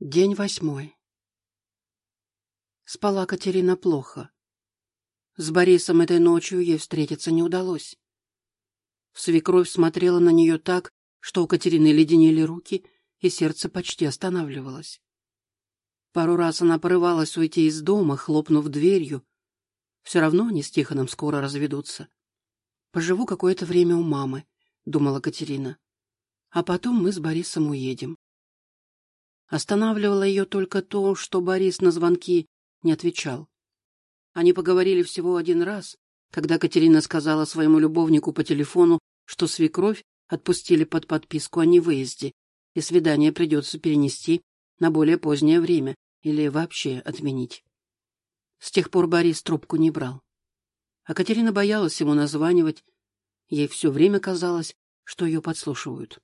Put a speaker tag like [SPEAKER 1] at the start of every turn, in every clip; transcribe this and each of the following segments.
[SPEAKER 1] День восьмой. Спала Катерина плохо. С Борисом этой ночью ей встретиться не удалось. Свекровь смотрела на нее так, что у Катерины леденели руки, и сердце почти останавливалось. Пару раз она порывалась уйти из дома, хлопнув дверью. Все равно они с Тихоном скоро разведутся. «Поживу какое-то время у мамы», — думала Катерина. «А потом мы с Борисом уедем». Останавливало ее только то, что Борис на звонки не отвечал. Они поговорили всего один раз, когда Катерина сказала своему любовнику по телефону, что свекровь отпустили под подписку о невыезде, и свидание придется перенести на более позднее время или вообще отменить. С тех пор Борис трубку не брал. А Катерина боялась ему названивать. Ей все время казалось, что ее подслушивают.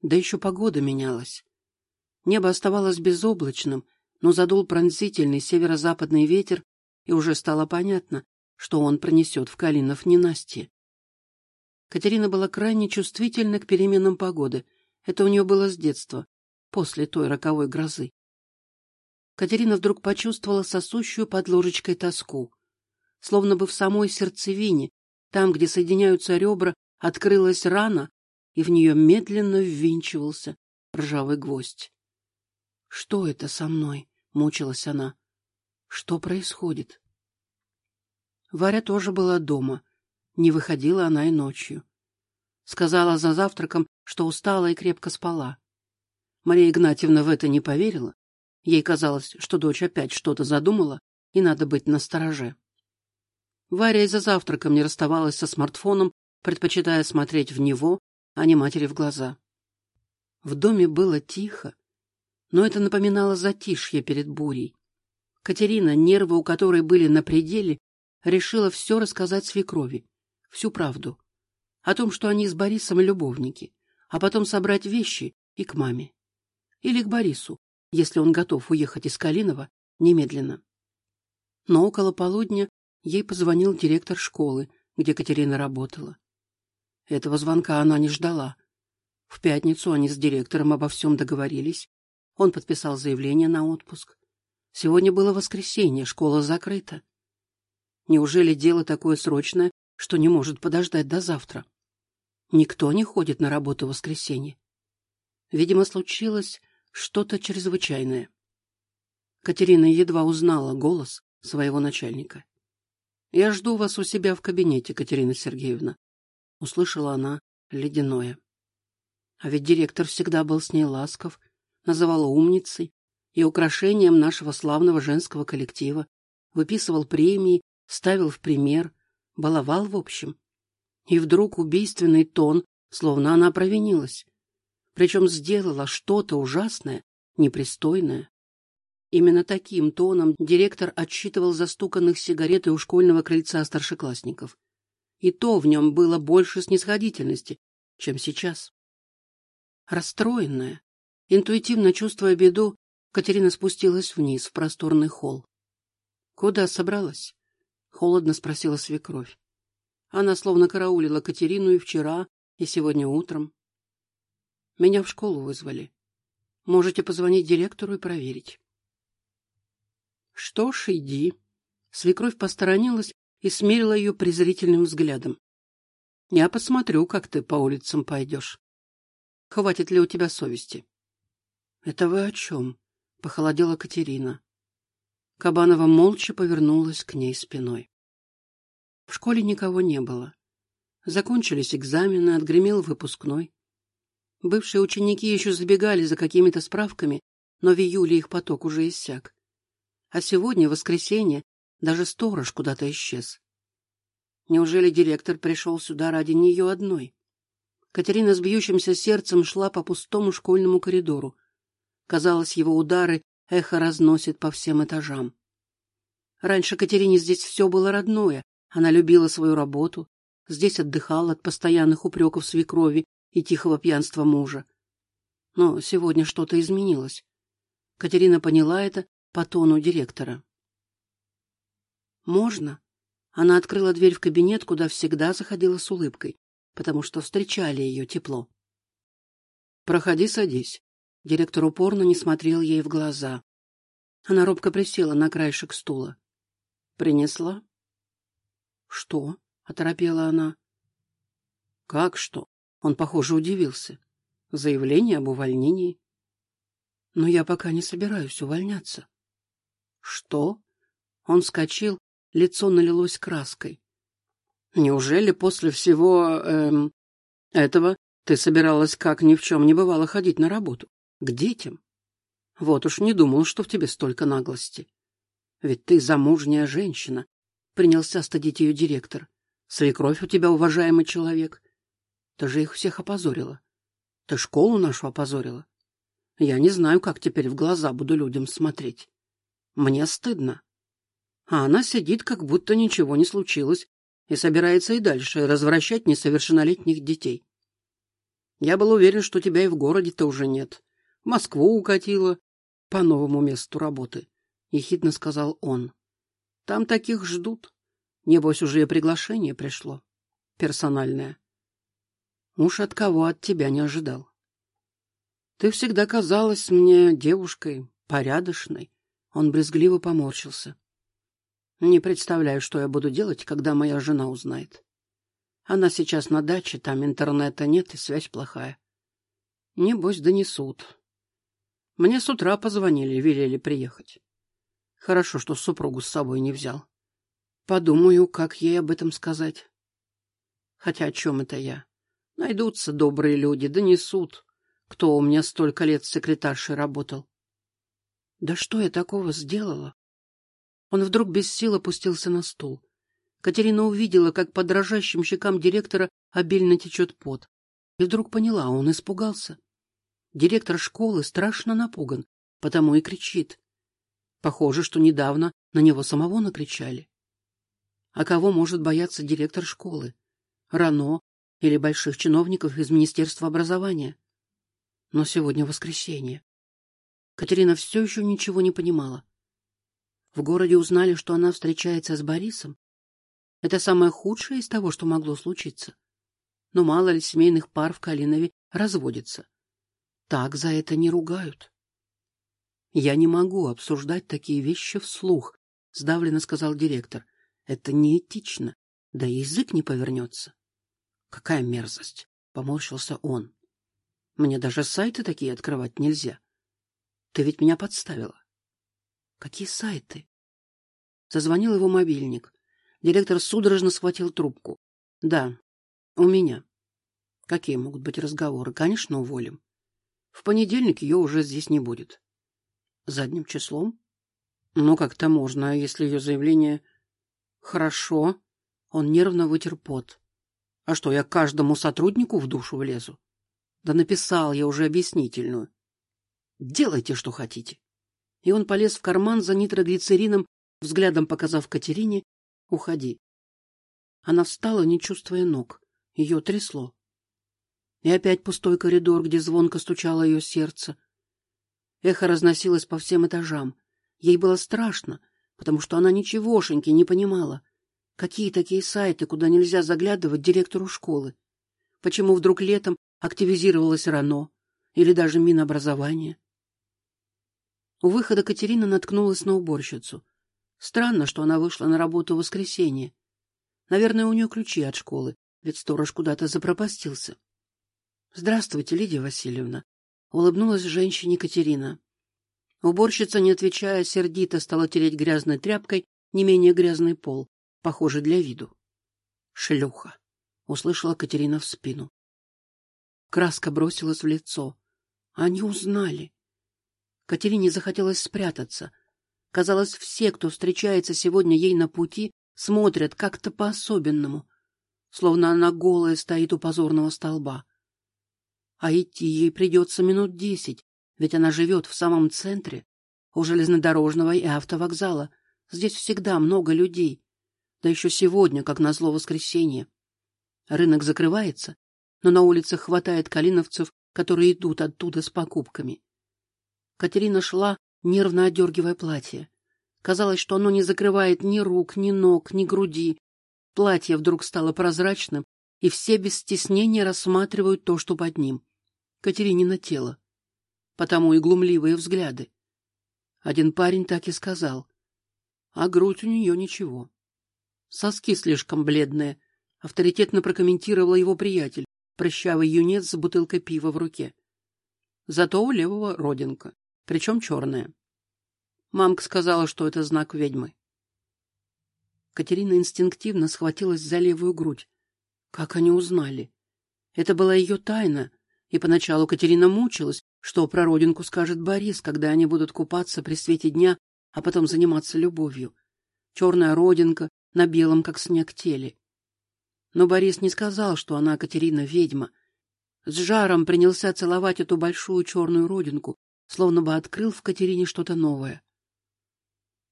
[SPEAKER 1] Да еще погода менялась. Небо оставалось безоблачным, но задул пронзительный северо-западный ветер, и уже стало понятно, что он пронесет в Калинов ненастье. Катерина была крайне чувствительна к переменам погоды. Это у нее было с детства, после той роковой грозы. Катерина вдруг почувствовала сосущую под ложечкой тоску. Словно бы в самой сердцевине, там, где соединяются ребра, открылась рана, и в нее медленно ввинчивался ржавый гвоздь. Что это со мной? мучилась она. Что происходит? Варя тоже была дома. Не выходила она и ночью. Сказала за завтраком, что устала и крепко спала. Мария Игнатьевна в это не поверила. Ей казалось, что дочь опять что-то задумала, и надо быть настороже. Варя и за завтраком не расставалась со смартфоном, предпочитая смотреть в него, а не матери в глаза. В доме было тихо, но это напоминало затишье перед бурей. Катерина, нервы у которой были на пределе, решила все рассказать свекрови, всю правду. О том, что они с Борисом любовники, а потом собрать вещи и к маме. Или к Борису, если он готов уехать из Калинова немедленно. Но около полудня ей позвонил директор школы, где Катерина работала. Этого звонка она не ждала. В пятницу они с директором обо всем договорились, он подписал заявление на отпуск. Сегодня было воскресенье, школа закрыта. Неужели дело такое срочное, что не может подождать до завтра? Никто не ходит на работу в воскресенье. Видимо, случилось что-то чрезвычайное. Катерина едва узнала голос своего начальника. «Я жду вас у себя в кабинете, Катерина Сергеевна», — услышала она ледяное. А ведь директор всегда был с ней ласков называла умницей и украшением нашего славного женского коллектива, выписывал премии, ставил в пример, баловал в общем. И вдруг убийственный тон, словно она провинилась. Причем сделала что-то ужасное, непристойное. Именно таким тоном директор отсчитывал застуканных сигареты у школьного крыльца старшеклассников. И то в нем было больше снисходительности, чем сейчас. Расстроенная, Интуитивно чувствуя беду, Катерина спустилась вниз, в просторный холл. — Куда собралась? — холодно спросила свекровь. Она словно караулила Катерину и вчера, и сегодня утром. — Меня в школу вызвали. Можете позвонить директору и проверить. — Что ж, иди. Свекровь посторонилась и смерила ее презрительным взглядом. — Я посмотрю, как ты по улицам пойдешь. Хватит ли у тебя совести? Это вы о чем? Похолодела Катерина. Кабанова молча повернулась к ней спиной. В школе никого не было. Закончились экзамены, отгремел выпускной. Бывшие ученики еще забегали за какими-то справками, но в июле их поток уже иссяк. А сегодня, воскресенье, даже сторож куда-то исчез. Неужели директор пришел сюда ради нее одной? Катерина с бьющимся сердцем шла по пустому школьному коридору. Казалось, его удары эхо разносит по всем этажам. Раньше Катерине здесь все было родное. Она любила свою работу, здесь отдыхала от постоянных упреков свекрови и тихого пьянства мужа. Но сегодня что-то изменилось. Катерина поняла это по тону директора. «Можно?» Она открыла дверь в кабинет, куда всегда заходила с улыбкой, потому что встречали ее тепло. «Проходи, садись», Директор упорно не смотрел ей в глаза. Она робко присела на краешек стула. «Принесла?» «Что?» — оторопела она. «Как что?» Он, похоже, удивился. «Заявление об увольнении». «Но я пока не собираюсь увольняться». «Что?» Он вскочил, лицо налилось краской. «Неужели после всего... Эм, этого ты собиралась как ни в чем не бывало ходить на работу? К детям? Вот уж не думал, что в тебе столько наглости. Ведь ты замужняя женщина, — принялся стыдить ее директор. Свекровь у тебя уважаемый человек. Ты же их всех опозорила. Ты школу нашу опозорила. Я не знаю, как теперь в глаза буду людям смотреть. Мне стыдно. А она сидит, как будто ничего не случилось, и собирается и дальше развращать несовершеннолетних детей. Я был уверен, что тебя и в городе-то уже нет. В Москву укатила по новому месту работы, — ехидно сказал он. Там таких ждут. Небось, уже и приглашение пришло. Персональное. Уж от кого от тебя не ожидал. Ты всегда казалась мне девушкой, порядочной. Он брезгливо поморщился. Не представляю, что я буду делать, когда моя жена узнает. Она сейчас на даче, там интернета нет и связь плохая. Небось, донесут. Мне с утра позвонили, велели приехать. Хорошо, что супругу с собой не взял. Подумаю, как ей об этом сказать. Хотя о чем это я? Найдутся добрые люди, донесут, кто у меня столько лет секретаршей работал. Да что я такого сделала? Он вдруг без сил опустился на стул. Катерина увидела, как по дрожащим щекам директора обильно течет пот. И вдруг поняла, он испугался. Директор школы страшно напуган, потому и кричит. Похоже, что недавно на него самого накричали. А кого может бояться директор школы? Рано или больших чиновников из Министерства образования? Но сегодня воскресенье. Катерина все еще ничего не понимала. В городе узнали, что она встречается с Борисом. Это самое худшее из того, что могло случиться. Но мало ли семейных пар в Калинове разводится. Так за это не ругают. Я не могу обсуждать такие вещи вслух, сдавленно сказал директор. Это неэтично, да и язык не повернется. Какая мерзость, поморщился он. Мне даже сайты такие открывать нельзя. Ты ведь меня подставила. Какие сайты? Зазвонил его мобильник. Директор судорожно схватил трубку. Да, у меня. Какие могут быть разговоры? Конечно, уволим. В понедельник ее уже здесь не будет. Задним числом? Ну, как-то можно, если ее заявление... Хорошо. Он нервно вытер пот. А что, я каждому сотруднику в душу влезу? Да написал я уже объяснительную. Делайте, что хотите. И он полез в карман за нитроглицерином, взглядом показав Катерине «Уходи». Она встала, не чувствуя ног. Ее трясло. И опять пустой коридор, где звонко стучало ее сердце. Эхо разносилось по всем этажам. Ей было страшно, потому что она ничегошеньки не понимала. Какие такие сайты, куда нельзя заглядывать директору школы? Почему вдруг летом активизировалось РАНО или даже Минобразование? У выхода Катерина наткнулась на уборщицу. Странно, что она вышла на работу в воскресенье. Наверное, у нее ключи от школы, ведь сторож куда-то запропастился. — Здравствуйте, Лидия Васильевна. Улыбнулась женщине Катерина. Уборщица, не отвечая, сердито стала тереть грязной тряпкой не менее грязный пол, похожий для виду. «Шлюха!» — услышала Катерина в спину. Краска бросилась в лицо. Они узнали. Катерине захотелось спрятаться. Казалось, все, кто встречается сегодня ей на пути, смотрят как-то по-особенному, словно она голая стоит у позорного столба. А идти ей придется минут десять, ведь она живет в самом центре, у железнодорожного и автовокзала. Здесь всегда много людей. Да еще сегодня, как назло воскресенье. Рынок закрывается, но на улицах хватает калиновцев, которые идут оттуда с покупками. Катерина шла, нервно одергивая платье. Казалось, что оно не закрывает ни рук, ни ног, ни груди. Платье вдруг стало прозрачным, и все без стеснения рассматривают то, что под ним. Катеринина тело. потому и глумливые взгляды. Один парень так и сказал. А грудь у нее ничего. Соски слишком бледные, авторитетно прокомментировал его приятель, прыщавый юнец с бутылкой пива в руке. Зато у левого родинка, причем черная. Мамка сказала, что это знак ведьмы. Катерина инстинктивно схватилась за левую грудь. Как они узнали? Это была ее тайна, и поначалу Катерина мучилась, что про родинку скажет Борис, когда они будут купаться при свете дня, а потом заниматься любовью. Черная родинка на белом, как снег, теле. Но Борис не сказал, что она, Катерина, ведьма. С жаром принялся целовать эту большую черную родинку, словно бы открыл в Катерине что-то новое.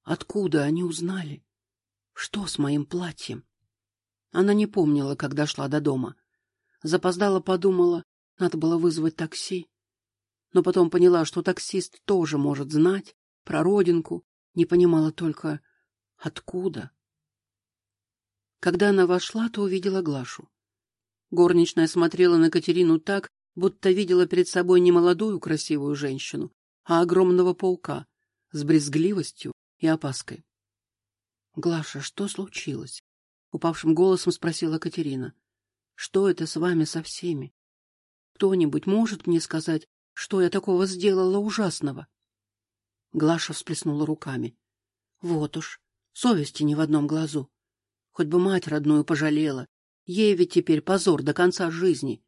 [SPEAKER 1] Откуда они узнали? Что с моим платьем? Она не помнила, как дошла до дома. Запоздала, подумала, надо было вызвать такси. Но потом поняла, что таксист тоже может знать про родинку, не понимала только, откуда. Когда она вошла, то увидела Глашу. Горничная смотрела на Катерину так, будто видела перед собой не молодую красивую женщину, а огромного паука с брезгливостью и опаской. — Глаша, что случилось? — упавшим голосом спросила Катерина. — Что это с вами со всеми? Кто-нибудь может мне сказать, что я такого сделала ужасного? Глаша всплеснула руками. — Вот уж, совести ни в одном глазу. Хоть бы мать родную пожалела. Ей ведь теперь позор до конца жизни.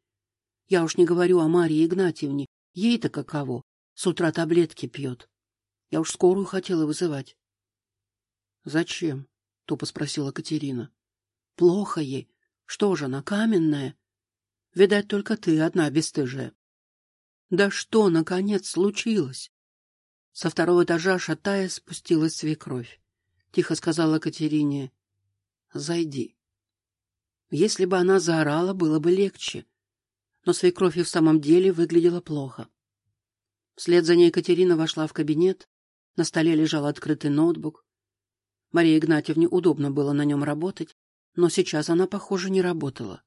[SPEAKER 1] Я уж не говорю о Марии Игнатьевне. Ей-то каково. С утра таблетки пьет. Я уж скорую хотела вызывать. — Зачем? — тупо спросила Катерина. — Плохо ей. Что же она, каменная? Видать, только ты одна бесстыжая. Да что, наконец, случилось? Со второго этажа, шатая, спустилась свекровь. Тихо сказала Катерине. — Зайди. Если бы она заорала, было бы легче. Но свекровь и в самом деле выглядела плохо. Вслед за ней Катерина вошла в кабинет. На столе лежал открытый ноутбук. Марии Игнатьевне удобно было на нем работать, но сейчас она, похоже, не работала.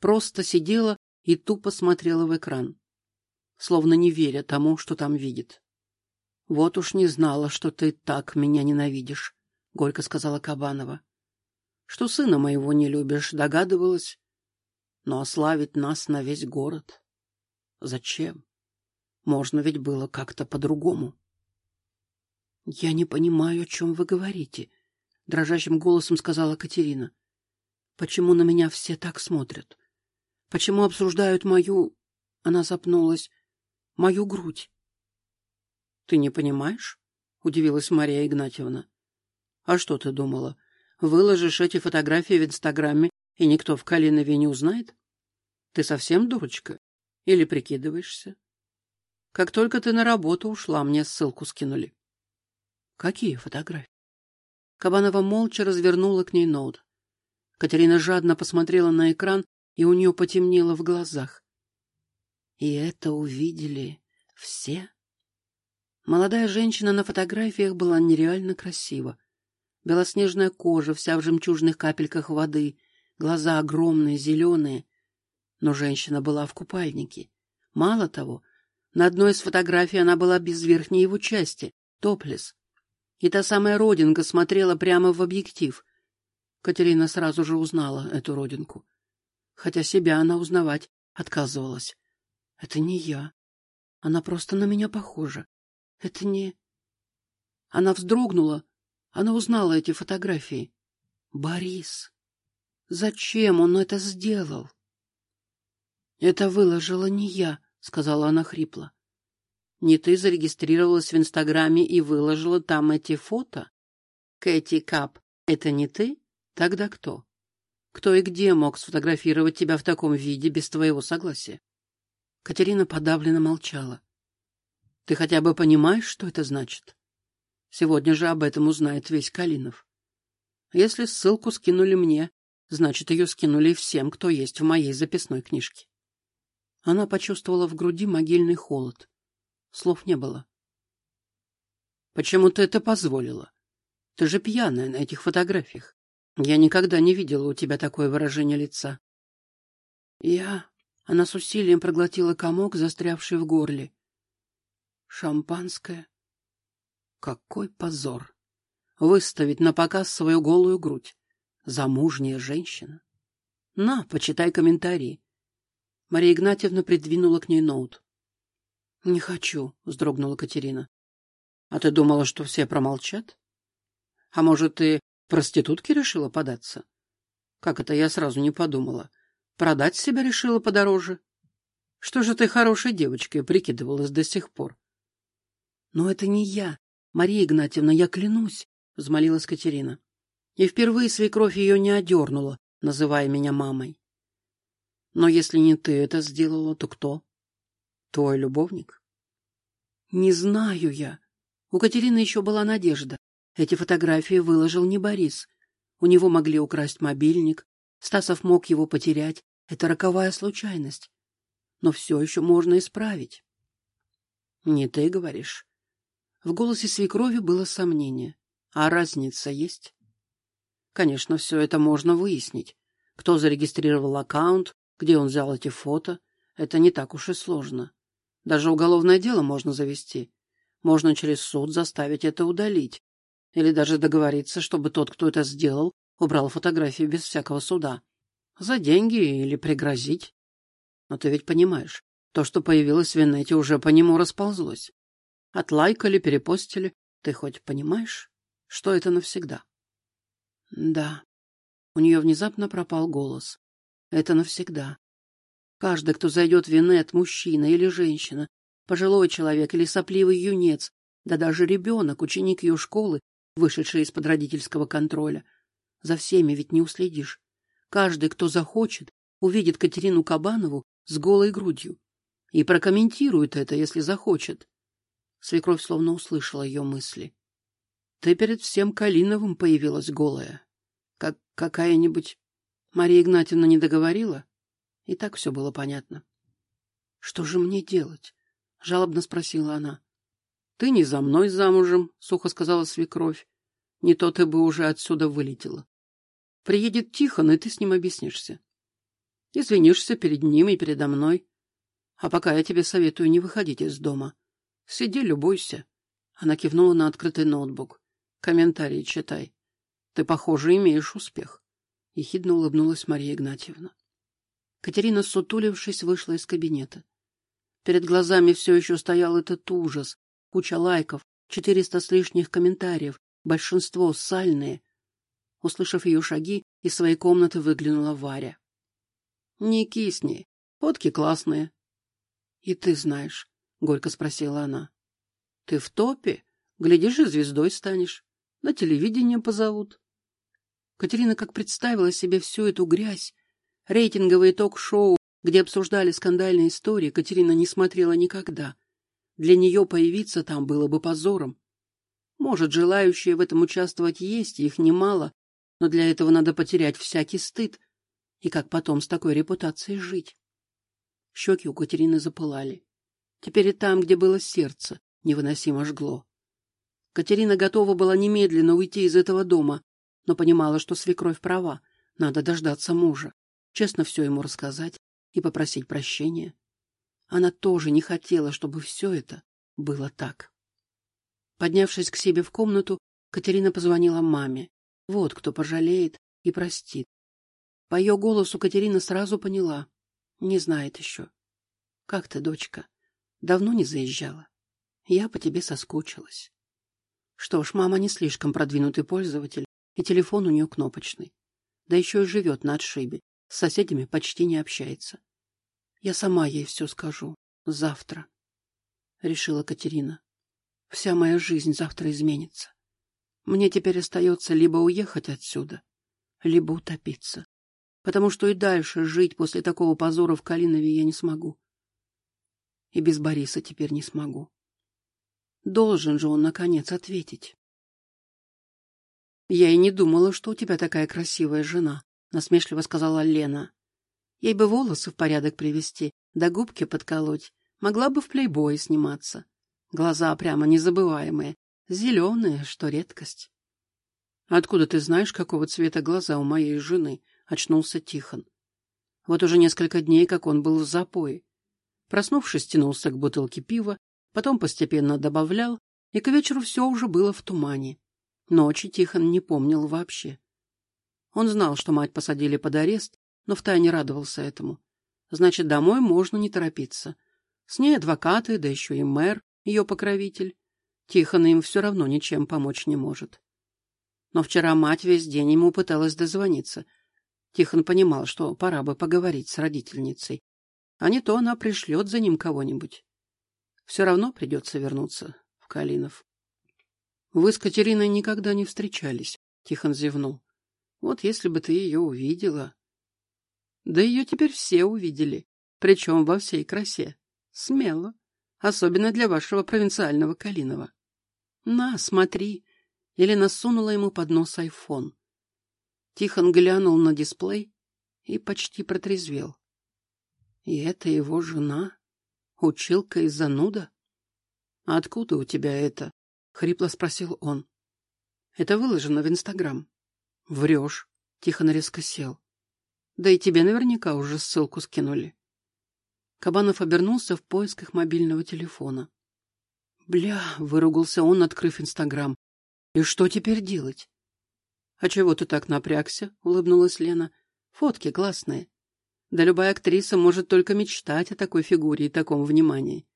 [SPEAKER 1] Просто сидела и тупо смотрела в экран, словно не веря тому, что там видит. — Вот уж не знала, что ты так меня ненавидишь, — горько сказала Кабанова. — Что сына моего не любишь, догадывалась. Но ославить нас на весь город? Зачем? Можно ведь было как-то по-другому. — Я не понимаю, о чем вы говорите, — дрожащим голосом сказала Катерина. — Почему на меня все так смотрят? Почему обсуждают мою... Она запнулась. Мою грудь. — Ты не понимаешь? — удивилась Мария Игнатьевна. — А что ты думала? Выложишь эти фотографии в Инстаграме, и никто в Калинове не узнает? Ты совсем дурочка? Или прикидываешься? Как только ты на работу ушла, мне ссылку скинули. Какие фотографии? Кабанова молча развернула к ней ноут. Катерина жадно посмотрела на экран, и у нее потемнело в глазах. И это увидели все. Молодая женщина на фотографиях была нереально красива. Белоснежная кожа, вся в жемчужных капельках воды, глаза огромные, зеленые. Но женщина была в купальнике. Мало того, на одной из фотографий она была без верхней его части, топлес и та самая родинка смотрела прямо в объектив. Катерина сразу же узнала эту родинку. Хотя себя она узнавать отказывалась. Это не я. Она просто на меня похожа. Это не... Она вздрогнула. Она узнала эти фотографии. Борис. Зачем он это сделал? Это выложила не я, сказала она хрипло. Не ты зарегистрировалась в Инстаграме и выложила там эти фото? Кэти Кап, это не ты? Тогда кто? Кто и где мог сфотографировать тебя в таком виде без твоего согласия? Катерина подавленно молчала. Ты хотя бы понимаешь, что это значит? Сегодня же об этом узнает весь Калинов. Если ссылку скинули мне, значит, ее скинули всем, кто есть в моей записной книжке. Она почувствовала в груди могильный холод. Слов не было. Почему ты это позволила? Ты же пьяная на этих фотографиях. Я никогда не видела у тебя такое выражение лица. Я... Она с усилием проглотила комок, застрявший в горле. Шампанское. Какой позор! Выставить на показ свою голую грудь. Замужняя женщина. На, почитай комментарии. Мария Игнатьевна придвинула к ней ноут. — Не хочу, — вздрогнула Катерина. — А ты думала, что все промолчат? А может, ты проститутке решила податься? Как это я сразу не подумала? Продать себя решила подороже? Что же ты хорошей девочкой прикидывалась до сих пор? — Но это не я, Мария Игнатьевна, я клянусь, — взмолилась Катерина. И впервые свекровь ее не одернула, называя меня мамой. Но если не ты это сделала, то кто? Твой любовник? Не знаю я. У Катерины еще была надежда. Эти фотографии выложил не Борис. У него могли украсть мобильник. Стасов мог его потерять. Это роковая случайность. Но все еще можно исправить. Не ты говоришь. В голосе свекрови было сомнение. А разница есть? Конечно, все это можно выяснить. Кто зарегистрировал аккаунт, где он взял эти фото. Это не так уж и сложно. Даже уголовное дело можно завести. Можно через суд заставить это удалить. Или даже договориться, чтобы тот, кто это сделал, убрал фотографии без всякого суда. За деньги или пригрозить. Но ты ведь понимаешь, то, что появилось в инете, уже по нему расползлось. Отлайкали, перепостили. Ты хоть понимаешь, что это навсегда? Да. У нее внезапно пропал голос. Это навсегда. Каждый, кто зайдет в Винет, мужчина или женщина, пожилой человек или сопливый юнец, да даже ребенок, ученик ее школы, вышедший из-под родительского контроля. За всеми ведь не уследишь. Каждый, кто захочет, увидит Катерину Кабанову с голой грудью. И прокомментирует это, если захочет. Свекровь словно услышала ее мысли. — Ты перед всем Калиновым появилась голая. Как какая-нибудь... Мария Игнатьевна не договорила? И так все было понятно. — Что же мне делать? — жалобно спросила она. — Ты не за мной замужем, — сухо сказала свекровь. — Не то ты бы уже отсюда вылетела. Приедет Тихон, и ты с ним объяснишься. Извинишься перед ним и передо мной. А пока я тебе советую не выходить из дома. Сиди, любуйся. Она кивнула на открытый ноутбук. Комментарии читай. Ты, похоже, имеешь успех. Ехидно улыбнулась Мария Игнатьевна. Катерина, сутулившись, вышла из кабинета. Перед глазами все еще стоял этот ужас. Куча лайков, четыреста с лишних комментариев, большинство сальные. Услышав ее шаги, из своей комнаты выглянула Варя. — Не кисни, фотки классные. — И ты знаешь, — горько спросила она. — Ты в топе? Глядишь, и звездой станешь. На телевидение позовут. Катерина как представила себе всю эту грязь, Рейтинговые ток-шоу, где обсуждали скандальные истории, Катерина не смотрела никогда. Для нее появиться там было бы позором. Может, желающие в этом участвовать есть, их немало, но для этого надо потерять всякий стыд. И как потом с такой репутацией жить? Щеки у Катерины запылали. Теперь и там, где было сердце, невыносимо жгло. Катерина готова была немедленно уйти из этого дома, но понимала, что свекровь права, надо дождаться мужа честно все ему рассказать и попросить прощения. Она тоже не хотела, чтобы все это было так. Поднявшись к себе в комнату, Катерина позвонила маме. Вот кто пожалеет и простит. По ее голосу Катерина сразу поняла. Не знает еще. Как ты, дочка? Давно не заезжала? Я по тебе соскучилась. Что ж, мама не слишком продвинутый пользователь, и телефон у нее кнопочный. Да еще и живет на отшибе, с соседями почти не общается. Я сама ей все скажу. Завтра. Решила Катерина. Вся моя жизнь завтра изменится. Мне теперь остается либо уехать отсюда, либо утопиться. Потому что и дальше жить после такого позора в Калинове я не смогу. И без Бориса теперь не смогу. Должен же он, наконец, ответить. Я и не думала, что у тебя такая красивая жена, — насмешливо сказала Лена. Ей бы волосы в порядок привести, да губки подколоть. Могла бы в плейбое сниматься. Глаза прямо незабываемые, зеленые, что редкость. — Откуда ты знаешь, какого цвета глаза у моей жены? — очнулся Тихон. Вот уже несколько дней, как он был в запое. Проснувшись, тянулся к бутылке пива, Потом постепенно добавлял, и к вечеру все уже было в тумане. Ночи Тихон не помнил вообще. Он знал, что мать посадили под арест, но втайне радовался этому. Значит, домой можно не торопиться. С ней адвокаты, да еще и мэр, ее покровитель. Тихон им все равно ничем помочь не может. Но вчера мать весь день ему пыталась дозвониться. Тихон понимал, что пора бы поговорить с родительницей. А не то она пришлет за ним кого-нибудь. Все равно придется вернуться в Калинов. Вы с Катериной никогда не встречались, Тихон зевнул. Вот если бы ты ее увидела. Да ее теперь все увидели, причем во всей красе. Смело. Особенно для вашего провинциального Калинова. На, смотри. Елена сунула ему под нос айфон. Тихон глянул на дисплей и почти протрезвел. И это его жена? Училка и зануда? Откуда у тебя это? Хрипло спросил он. Это выложено в Инстаграм. Врешь. Тихон резко сел. Да и тебе наверняка уже ссылку скинули. Кабанов обернулся в поисках мобильного телефона. Бля, выругался он, открыв Инстаграм. И что теперь делать? А чего ты так напрягся? улыбнулась Лена. Фотки классные. Да любая актриса может только мечтать о такой фигуре и таком внимании.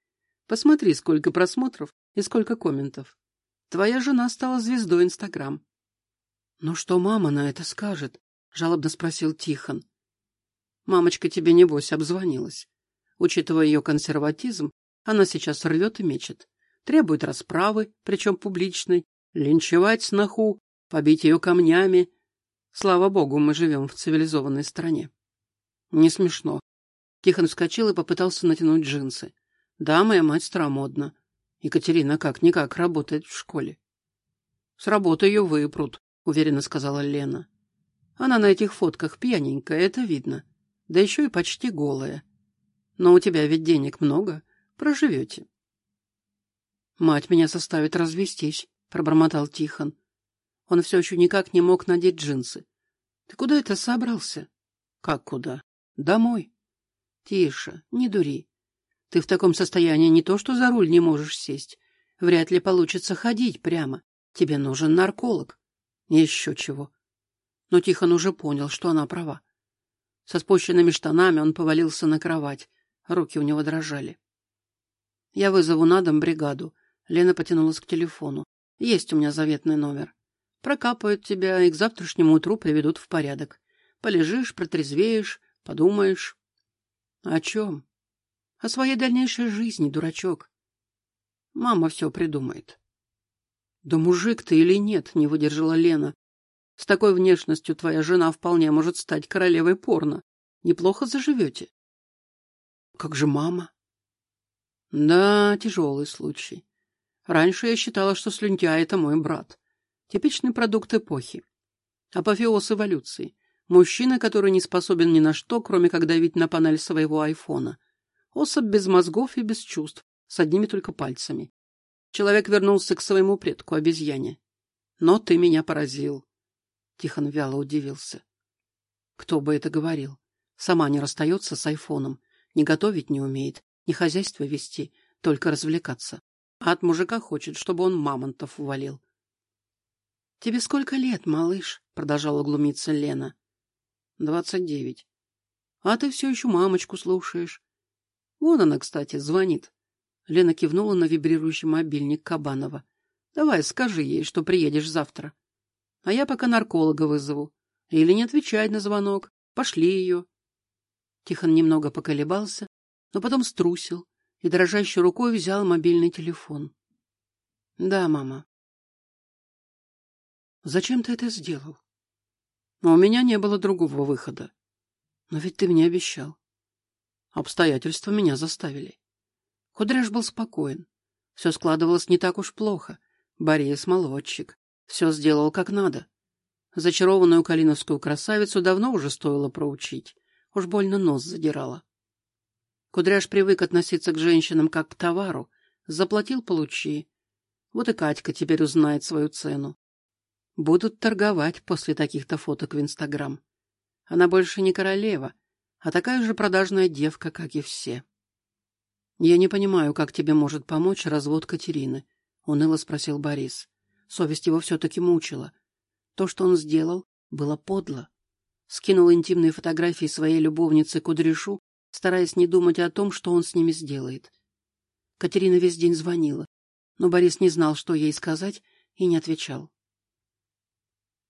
[SPEAKER 1] Посмотри, сколько просмотров и сколько комментов. Твоя жена стала звездой Инстаграм. Ну что мама на это скажет? жалобно спросил Тихон. Мамочка тебе небось обзвонилась. Учитывая ее консерватизм, она сейчас рвет и мечет. Требует расправы, причем публичной, линчевать сноху, побить ее камнями. Слава богу, мы живем в цивилизованной стране. Не смешно. Тихон вскочил и попытался натянуть джинсы. Да, моя мать старомодна. Екатерина как-никак работает в школе. С работы ее выпрут, уверенно сказала Лена. Она на этих фотках пьяненькая, это видно. Да еще и почти голая. Но у тебя ведь денег много, проживете. Мать меня составит развестись, пробормотал Тихон. Он все еще никак не мог надеть джинсы. Ты куда это собрался? Как куда? Домой. Тише, не дури. Ты в таком состоянии не то, что за руль не можешь сесть. Вряд ли получится ходить прямо. Тебе нужен нарколог. Еще чего. Но Тихон уже понял, что она права. Со спущенными штанами он повалился на кровать. Руки у него дрожали. Я вызову на дом бригаду. Лена потянулась к телефону. Есть у меня заветный номер. Прокапают тебя и к завтрашнему утру приведут в порядок. Полежишь, протрезвеешь, подумаешь. О чем? О своей дальнейшей жизни, дурачок. Мама все придумает. Да мужик ты или нет, не выдержала Лена. С такой внешностью твоя жена вполне может стать королевой порно. Неплохо заживете. Как же мама? Да, тяжелый случай. Раньше я считала, что слюнтяй — это мой брат. Типичный продукт эпохи. Апофеоз эволюции. Мужчина, который не способен ни на что, кроме как давить на панель своего айфона. Особь без мозгов и без чувств, с одними только пальцами. Человек вернулся к своему предку, обезьяне. Но ты меня поразил. Тихон вяло удивился. Кто бы это говорил? Сама не расстается с айфоном, не готовить не умеет, ни хозяйство вести, только развлекаться. А от мужика хочет, чтобы он мамонтов увалил. — Тебе сколько лет, малыш? — продолжала глумиться Лена. — Двадцать девять. — А ты все еще мамочку слушаешь. Вон она, кстати, звонит. Лена кивнула на вибрирующий мобильник Кабанова. — Давай, скажи ей, что приедешь завтра. А я пока нарколога вызову. Или не отвечать на звонок. Пошли ее. Тихон немного поколебался, но потом струсил и дрожащей рукой взял мобильный телефон. — Да, мама. — Зачем ты это сделал? — У меня не было другого выхода. Но ведь ты мне обещал. Обстоятельства меня заставили. Кудряш был спокоен. Все складывалось не так уж плохо. Борис — молодчик. Все сделал как надо. Зачарованную калиновскую красавицу давно уже стоило проучить. Уж больно нос задирала. Кудряш привык относиться к женщинам как к товару. Заплатил — получи. Вот и Катька теперь узнает свою цену. Будут торговать после таких-то фоток в Инстаграм. Она больше не королева, а такая же продажная девка, как и все. «Я не понимаю, как тебе может помочь развод Катерины», — уныло спросил Борис. Совесть его все-таки мучила. То, что он сделал, было подло. Скинул интимные фотографии своей любовницы Кудряшу, стараясь не думать о том, что он с ними сделает. Катерина весь день звонила, но Борис не знал, что ей сказать, и не отвечал.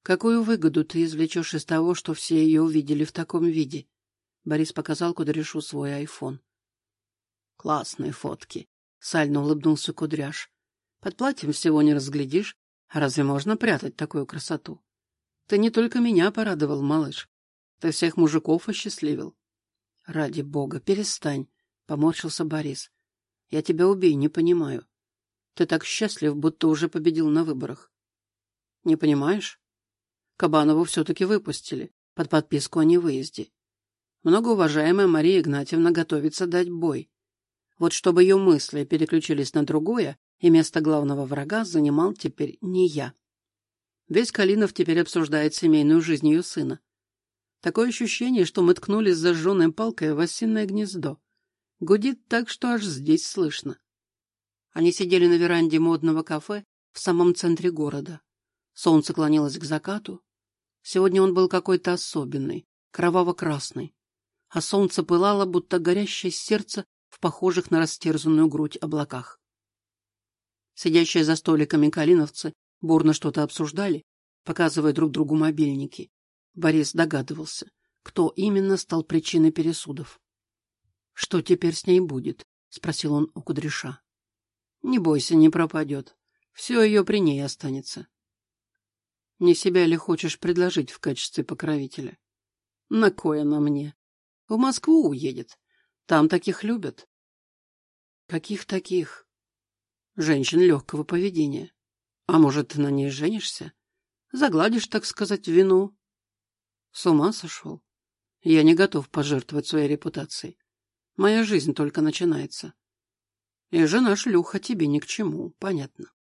[SPEAKER 1] «Какую выгоду ты извлечешь из того, что все ее увидели в таком виде?» Борис показал Кудряшу свой айфон. «Классные фотки», — сально улыбнулся Кудряш. «Под платьем всего не разглядишь. Разве можно прятать такую красоту? Ты не только меня порадовал, малыш. Ты всех мужиков осчастливил». «Ради бога, перестань», — поморщился Борис. «Я тебя убей, не понимаю. Ты так счастлив, будто уже победил на выборах». «Не понимаешь? Кабанову все-таки выпустили под подписку о невыезде. Многоуважаемая Мария Игнатьевна готовится дать бой. Вот чтобы ее мысли переключились на другое, и место главного врага занимал теперь не я. Весь Калинов теперь обсуждает семейную жизнь ее сына. Такое ощущение, что мы ткнулись зажженной палкой в осиное гнездо. Гудит так, что аж здесь слышно. Они сидели на веранде модного кафе в самом центре города. Солнце клонилось к закату. Сегодня он был какой-то особенный, кроваво-красный. А солнце пылало, будто горящее сердце в похожих на растерзанную грудь облаках. Сидящие за столиками калиновцы бурно что-то обсуждали, показывая друг другу мобильники. Борис догадывался, кто именно стал причиной пересудов. — Что теперь с ней будет? — спросил он у Кудряша. — Не бойся, не пропадет. Все ее при ней останется. Не себя ли хочешь предложить в качестве покровителя? На кое она мне? В Москву уедет. Там таких любят. Каких таких? Женщин легкого поведения. А может, на ней женишься? Загладишь, так сказать, вину? С ума сошел? Я не готов пожертвовать своей репутацией. Моя жизнь только начинается. И жена шлюха тебе ни к чему, понятно.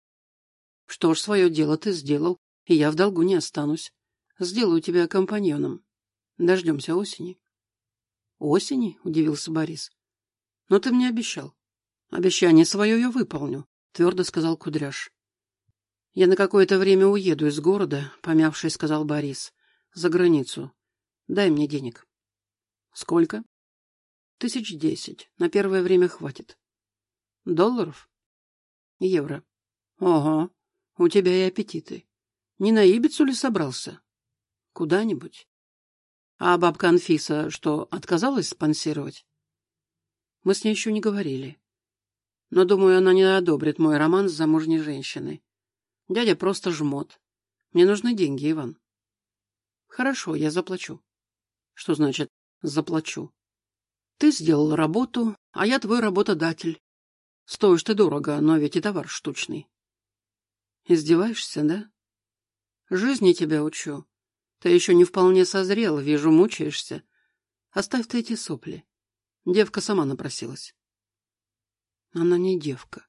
[SPEAKER 1] Что ж, свое дело ты сделал, и я в долгу не останусь. Сделаю тебя компаньоном. Дождемся осени. Осени? — удивился Борис. Но ты мне обещал. Обещание свое я выполню, — твердо сказал Кудряш. Я на какое-то время уеду из города, — помявшись, сказал Борис. За границу. Дай мне денег. Сколько? Тысяч десять. На первое время хватит. Долларов? Евро. Ого, у тебя и аппетиты. Не на Ибицу ли собрался? Куда-нибудь. А бабка Анфиса что, отказалась спонсировать? Мы с ней еще не говорили. Но, думаю, она не одобрит мой роман с замужней женщиной. Дядя просто жмот. Мне нужны деньги, Иван. Хорошо, я заплачу. Что значит «заплачу»? Ты сделал работу, а я твой работодатель. Стоишь ты дорого, но ведь и товар штучный. Издеваешься, да? Жизни тебя учу. Ты еще не вполне созрел, вижу, мучаешься. Оставь ты эти сопли. Девка сама напросилась. Она не девка.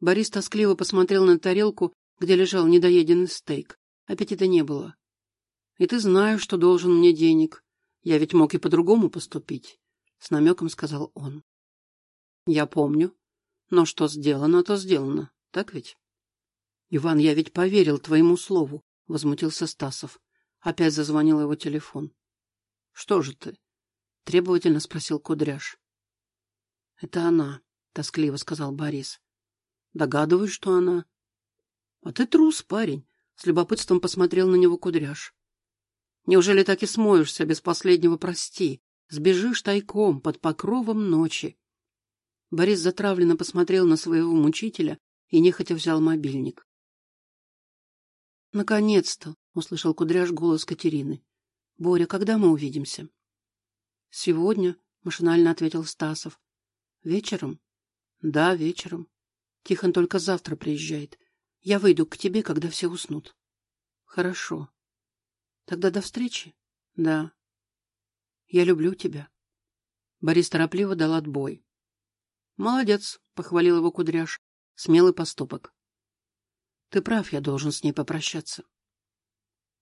[SPEAKER 1] Борис тоскливо посмотрел на тарелку, где лежал недоеденный стейк. Аппетита не было. И ты знаешь, что должен мне денег. Я ведь мог и по-другому поступить, — с намеком сказал он. Я помню. Но что сделано, то сделано. Так ведь? — Иван, я ведь поверил твоему слову, — возмутился Стасов. Опять зазвонил его телефон. — Что же ты? — требовательно спросил Кудряш. — Это она, — тоскливо сказал Борис. — Догадываюсь, что она. — А ты трус, парень, — с любопытством посмотрел на него Кудряш. — Неужели так и смоешься без последнего «прости»? Сбежишь тайком под покровом ночи. Борис затравленно посмотрел на своего мучителя и нехотя взял мобильник. «Наконец-то!» — услышал кудряш голос Катерины. «Боря, когда мы увидимся?» «Сегодня», — машинально ответил Стасов. «Вечером?» «Да, вечером. Тихон только завтра приезжает. Я выйду к тебе, когда все уснут». «Хорошо. Тогда до встречи?» «Да». «Я люблю тебя». Борис торопливо дал отбой. «Молодец», — похвалил его кудряш. «Смелый поступок». Ты прав, я должен с ней попрощаться.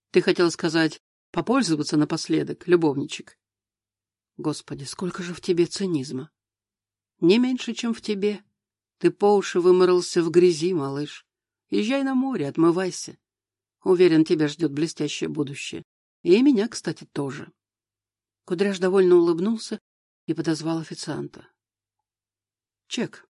[SPEAKER 1] Ты хотел сказать, попользоваться напоследок, любовничек. Господи, сколько же в тебе цинизма. Не меньше, чем в тебе. Ты по уши выморался в грязи, малыш. Езжай на море, отмывайся. Уверен, тебя ждет блестящее будущее. И меня, кстати, тоже. Кудряш довольно улыбнулся и подозвал официанта. Чек.